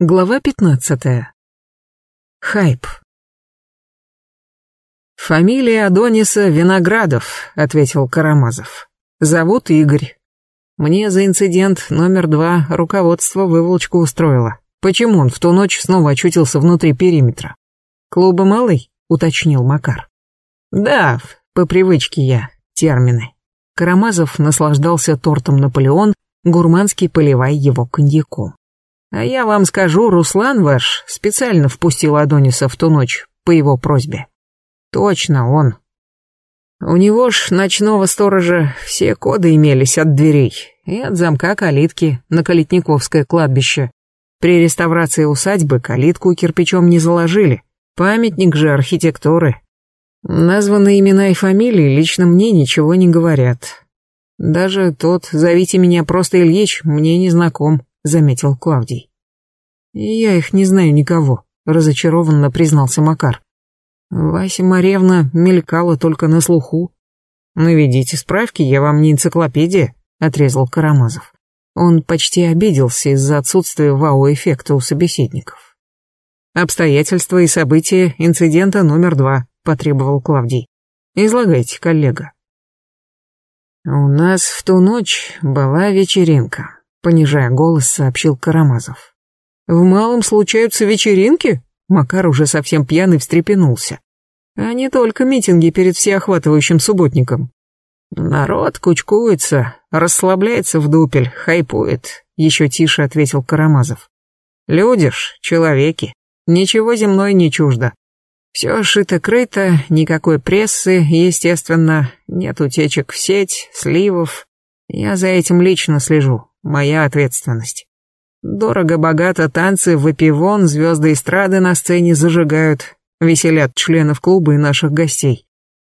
Глава 15. Хайп. «Фамилия Адониса Виноградов», — ответил Карамазов. «Зовут Игорь. Мне за инцидент номер два руководство выволочку устроило. Почему он в ту ночь снова очутился внутри периметра? Клуба малый?» — уточнил Макар. «Да, по привычке я, термины». Карамазов наслаждался тортом «Наполеон», гурманский поливая его коньяком. А я вам скажу, Руслан ваш специально впустил Адониса в ту ночь по его просьбе. Точно он. У него ж ночного сторожа все коды имелись от дверей и от замка калитки на Калитниковское кладбище. При реставрации усадьбы калитку кирпичом не заложили. Памятник же архитектуры. Названные имена и фамилии лично мне ничего не говорят. Даже тот «Зовите меня просто Ильич» мне не знаком заметил Клавдий. «Я их не знаю никого», — разочарованно признался Макар. «Вася Маревна мелькала только на слуху». «Наведите справки, я вам не энциклопедия», — отрезал Карамазов. Он почти обиделся из-за отсутствия вау-эффекта у собеседников. «Обстоятельства и события инцидента номер два», — потребовал Клавдий. «Излагайте, коллега». «У нас в ту ночь была вечеринка», понижая голос, сообщил Карамазов. В малом случаются вечеринки? Макар уже совсем пьяный встрепенулся. А не только митинги перед всеохватывающим субботником. Народ кучкуется, расслабляется в дупель, хайпует, еще тише ответил Карамазов. Люди ж, человеки, ничего земной не чуждо. Все шито-крыто, никакой прессы, естественно, нет утечек в сеть, сливов. Я за этим лично слежу, Моя ответственность. Дорого-богато танцы, выпивон, звезды эстрады на сцене зажигают, веселят членов клуба и наших гостей.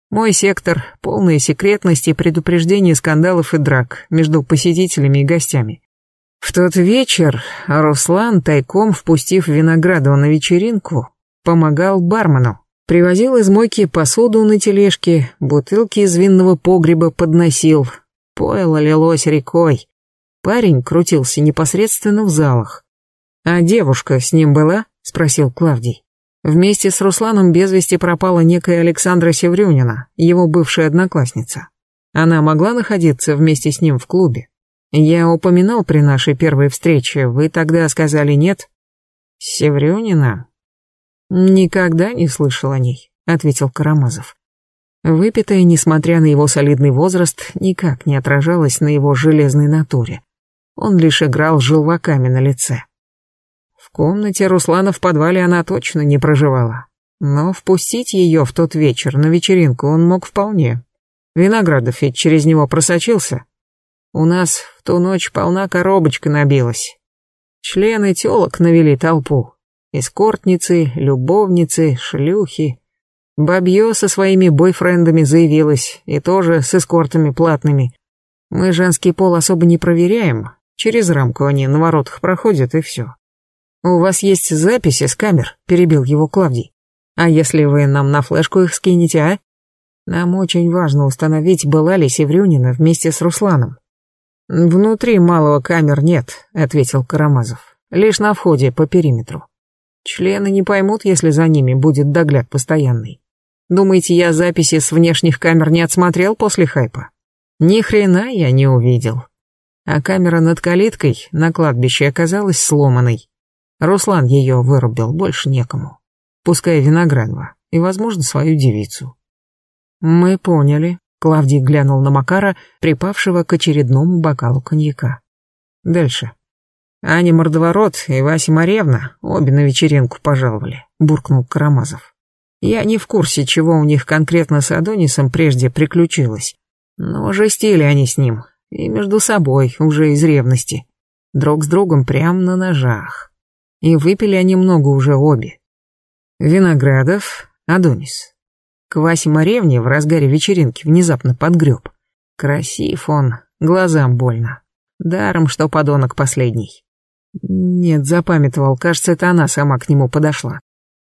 Мой сектор — полная секретность и предупреждение скандалов и драк между посетителями и гостями. В тот вечер Руслан, тайком впустив Виноградова на вечеринку, помогал бармену. Привозил из мойки посуду на тележке, бутылки из винного погреба подносил. Пойло лилось рекой. Парень крутился непосредственно в залах. «А девушка с ним была?» — спросил Клавдий. Вместе с Русланом без вести пропала некая Александра Севрюнина, его бывшая одноклассница. Она могла находиться вместе с ним в клубе. Я упоминал при нашей первой встрече, вы тогда сказали нет. Севрюнина? Никогда не слышал о ней, ответил Карамазов. Выпитая, несмотря на его солидный возраст, никак не отражалась на его железной натуре. Он лишь играл желваками на лице. В комнате Руслана в подвале она точно не проживала. Но впустить ее в тот вечер на вечеринку он мог вполне. Виноградов ведь через него просочился. У нас в ту ночь полна коробочка набилась. Члены телок навели толпу. Эскортницы, любовницы, шлюхи. Бабье со своими бойфрендами заявилась, и тоже с эскортами платными. Мы женский пол особо не проверяем, Через рамку они на воротах проходят, и все. «У вас есть записи с камер?» — перебил его Клавдий. «А если вы нам на флешку их скинете, а? Нам очень важно установить, была ли Севрюнина вместе с Русланом». «Внутри малого камер нет», — ответил Карамазов. «Лишь на входе по периметру. Члены не поймут, если за ними будет догляд постоянный. Думаете, я записи с внешних камер не отсмотрел после хайпа? Ни хрена я не увидел а камера над калиткой на кладбище оказалась сломанной. Руслан ее вырубил, больше некому. Пускай Виноградова и, возможно, свою девицу. «Мы поняли», — Клавдий глянул на Макара, припавшего к очередному бокалу коньяка. «Дальше». Аня Мордоворот и Вася Маревна обе на вечеринку пожаловали, буркнул Карамазов. Я не в курсе, чего у них конкретно с Адонисом прежде приключилось. Но жестили они с ним, и между собой, уже из ревности. Друг с другом прямо на ножах. И выпили они много уже обе. Виноградов, Адонис. К Маревне в разгаре вечеринки внезапно подгреб. Красив он, глазам больно. Даром, что подонок последний. Нет, запамятовал, кажется, это она сама к нему подошла.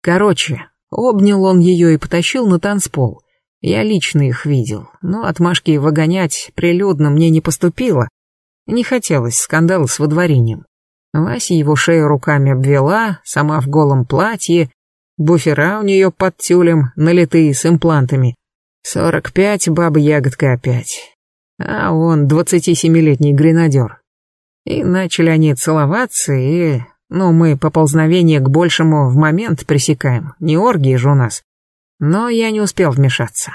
Короче, обнял он ее и потащил на танцпол. Я лично их видел, но отмашки выгонять прилюдно мне не поступило. Не хотелось скандала с водворением. Вася его шею руками обвела, сама в голом платье, буфера у нее под тюлем, налитые с имплантами. Сорок пять, баба-ягодка опять. А он двадцати-семилетний гренадер. И начали они целоваться, и... Ну, мы поползновение к большему в момент пресекаем, не оргии же у нас. Но я не успел вмешаться.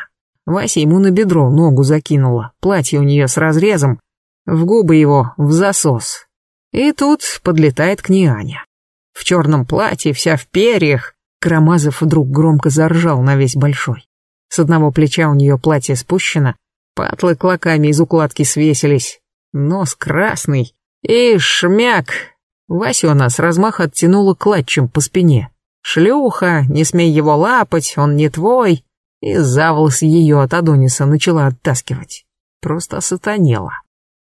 Вася ему на бедро ногу закинула, платье у нее с разрезом, в губы его в засос. И тут подлетает к ней Аня. В черном платье, вся в перьях. Карамазов вдруг громко заржал на весь большой. С одного плеча у нее платье спущено, патлы клоками из укладки свесились, нос красный и шмяк. Вася у нас размах оттянула клатчем по спине. Шлюха, не смей его лапать, он не твой. И за волосы ее от Адониса начала оттаскивать. Просто сатанела.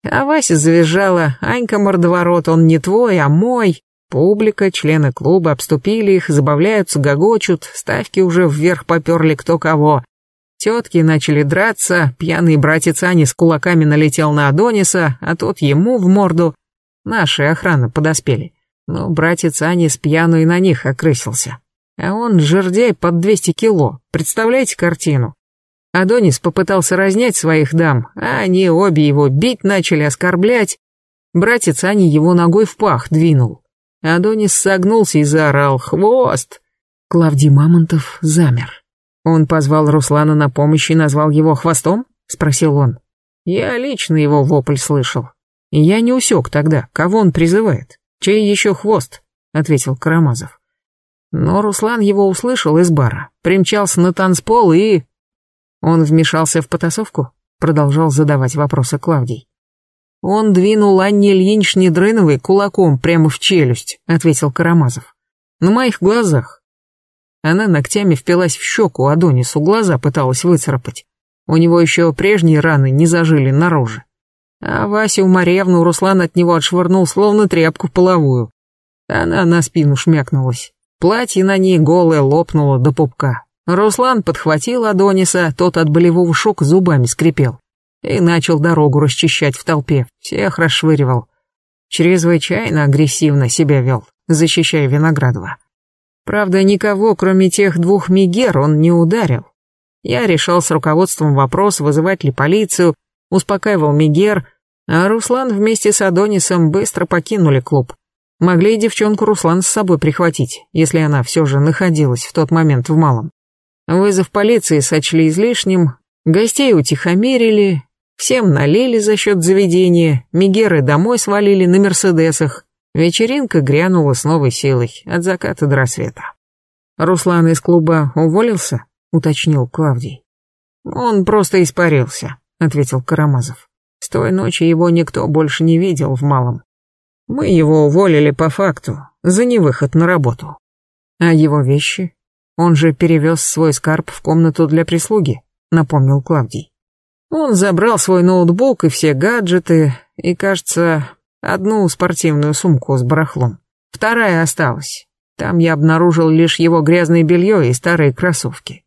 А Вася завизжала, Анька мордоворот, он не твой, а мой. Публика, члены клуба обступили их, забавляются, гогочут, ставки уже вверх поперли кто кого. Тетки начали драться, пьяный братец Ани с кулаками налетел на Адониса, а тот ему в морду. Наши охраны подоспели. Но братец Ани с пьяну и на них окрысился. А он жердяй под 200 кило, представляете картину? Адонис попытался разнять своих дам, а они обе его бить начали, оскорблять. Братец Ани его ногой в пах двинул. Адонис согнулся и заорал «Хвост!». Клавдий Мамонтов замер. Он позвал Руслана на помощь и назвал его хвостом? Спросил он. Я лично его вопль слышал. Я не усек тогда, кого он призывает. Чей еще хвост? Ответил Карамазов. Но Руслан его услышал из бара, примчался на танцпол и... Он вмешался в потасовку? Продолжал задавать вопросы Клавдий. Он двинул Анне Ильинич Недрыновой кулаком прямо в челюсть, ответил Карамазов. На моих глазах. Она ногтями впилась в щеку Адонису, глаза пыталась выцарапать. У него еще прежние раны не зажили на. А Васю Марьевну Руслан от него отшвырнул, словно тряпку половую. Она на спину шмякнулась. Платье на ней голое лопнуло до пупка. Руслан подхватил Адониса, тот от болевого шока зубами скрипел. И начал дорогу расчищать в толпе, всех расшвыривал. Чрезвычайно агрессивно себя вел, защищая Виноградова. Правда, никого, кроме тех двух мигер, он не ударил. Я решал с руководством вопрос, вызывать ли полицию, успокаивал мигер, а Руслан вместе с Адонисом быстро покинули клуб. Могли и девчонку Руслан с собой прихватить, если она все же находилась в тот момент в малом. Вызов полиции сочли излишним, гостей утихомирили, всем налили за счет заведения, мигеры домой свалили на мерседесах. Вечеринка грянула с новой силой, от заката до рассвета. «Руслан из клуба уволился?» — уточнил Клавдий. «Он просто испарился», — ответил Карамазов. «С той ночи его никто больше не видел в малом. Мы его уволили по факту, за невыход на работу. А его вещи? Он же перевез свой скарб в комнату для прислуги, напомнил Клавдий. Он забрал свой ноутбук и все гаджеты, и, кажется, одну спортивную сумку с барахлом. Вторая осталась. Там я обнаружил лишь его грязное белье и старые кроссовки.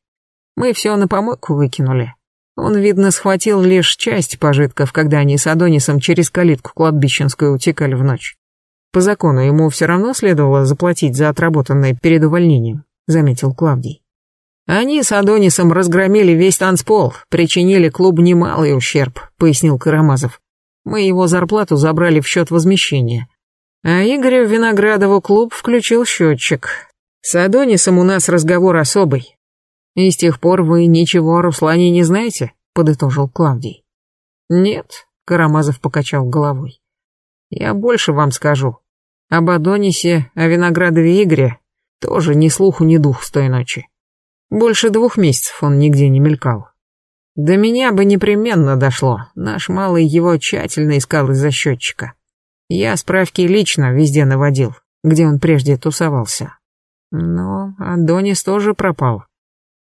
Мы все на помойку выкинули. Он, видно, схватил лишь часть пожитков, когда они с Адонисом через калитку кладбищенскую утекали в ночь. По закону ему все равно следовало заплатить за отработанное перед увольнением заметил Клавдий. Они с Адонисом разгромили весь танцпол, причинили клубу немалый ущерб, пояснил Карамазов. Мы его зарплату забрали в счет возмещения. А Игорю Виноградову клуб включил счетчик. С Адонисом у нас разговор особый. И с тех пор вы ничего о Руслане не знаете, подытожил Клавдий. Нет, Карамазов покачал головой. Я больше вам скажу. Об Адонисе, о Виноградове Игоре тоже ни слуху, ни дух с той ночи. Больше двух месяцев он нигде не мелькал. До меня бы непременно дошло, наш малый его тщательно искал из-за счетчика. Я справки лично везде наводил, где он прежде тусовался. Но Адонис тоже пропал.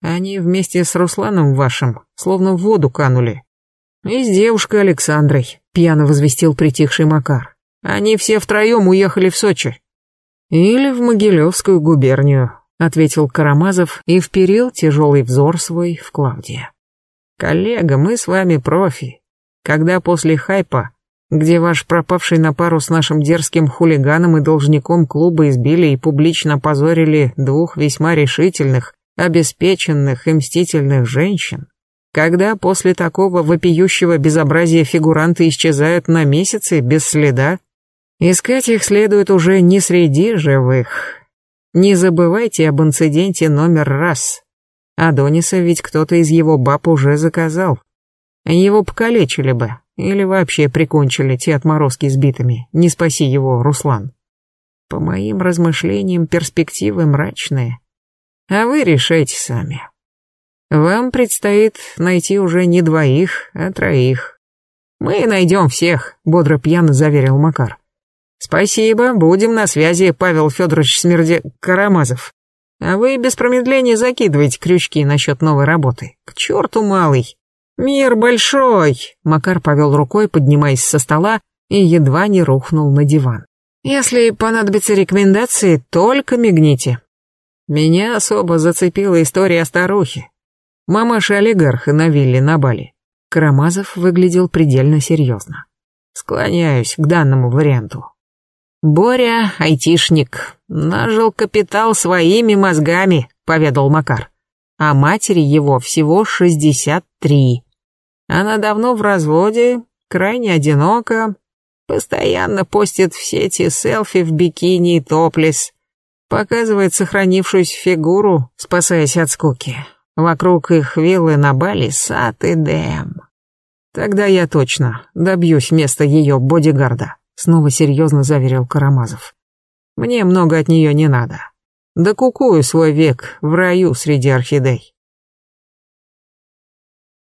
Они вместе с Русланом вашим словно в воду канули. И с девушкой Александрой, пьяно возвестил притихший Макар. Они все втроем уехали в Сочи. «Или в Могилевскую губернию», — ответил Карамазов и вперил тяжелый взор свой в Клавдия. «Коллега, мы с вами профи. Когда после хайпа где ваш пропавший на пару с нашим дерзким хулиганом и должником клуба избили и публично позорили двух весьма решительных, обеспеченных и мстительных женщин, когда после такого вопиющего безобразия фигуранты исчезают на месяцы без следа, искать их следует уже не среди живых. Не забывайте об инциденте номер раз. Адониса ведь кто-то из его баб уже заказал. Его покалечили бы, или вообще прикончили те отморозки сбитыми, не спаси его, Руслан. По моим размышлениям, перспективы мрачные. А вы решайте сами. Вам предстоит найти уже не двоих, а троих. Мы найдем всех, бодро пьяно заверил Макар. Спасибо, будем на связи, Павел Федорович Смерде... Карамазов. А вы без промедления закидывайте крючки насчет новой работы. К черту малый. Мир большой. Макар повел рукой, поднимаясь со стола, и едва не рухнул на диван. Если понадобятся рекомендации, только мигните. Меня особо зацепила история о старухе. Мамаша олигарха на вилле на Бали. Карамазов выглядел предельно серьезно. Склоняюсь к данному варианту. Боря, айтишник, нажил капитал своими мозгами, поведал Макар. А матери его всего шестьдесят три. Она давно в разводе, крайне одинока, постоянно постит в сети селфи в бикини и топлес, Показывает сохранившуюся фигуру, спасаясь от скуки. Вокруг их виллы на Бали сад и дэм. Тогда я точно добьюсь места ее бодигарда, снова серьезно заверил Карамазов. Мне много от нее не надо. Да кукую свой век в раю среди орхидей.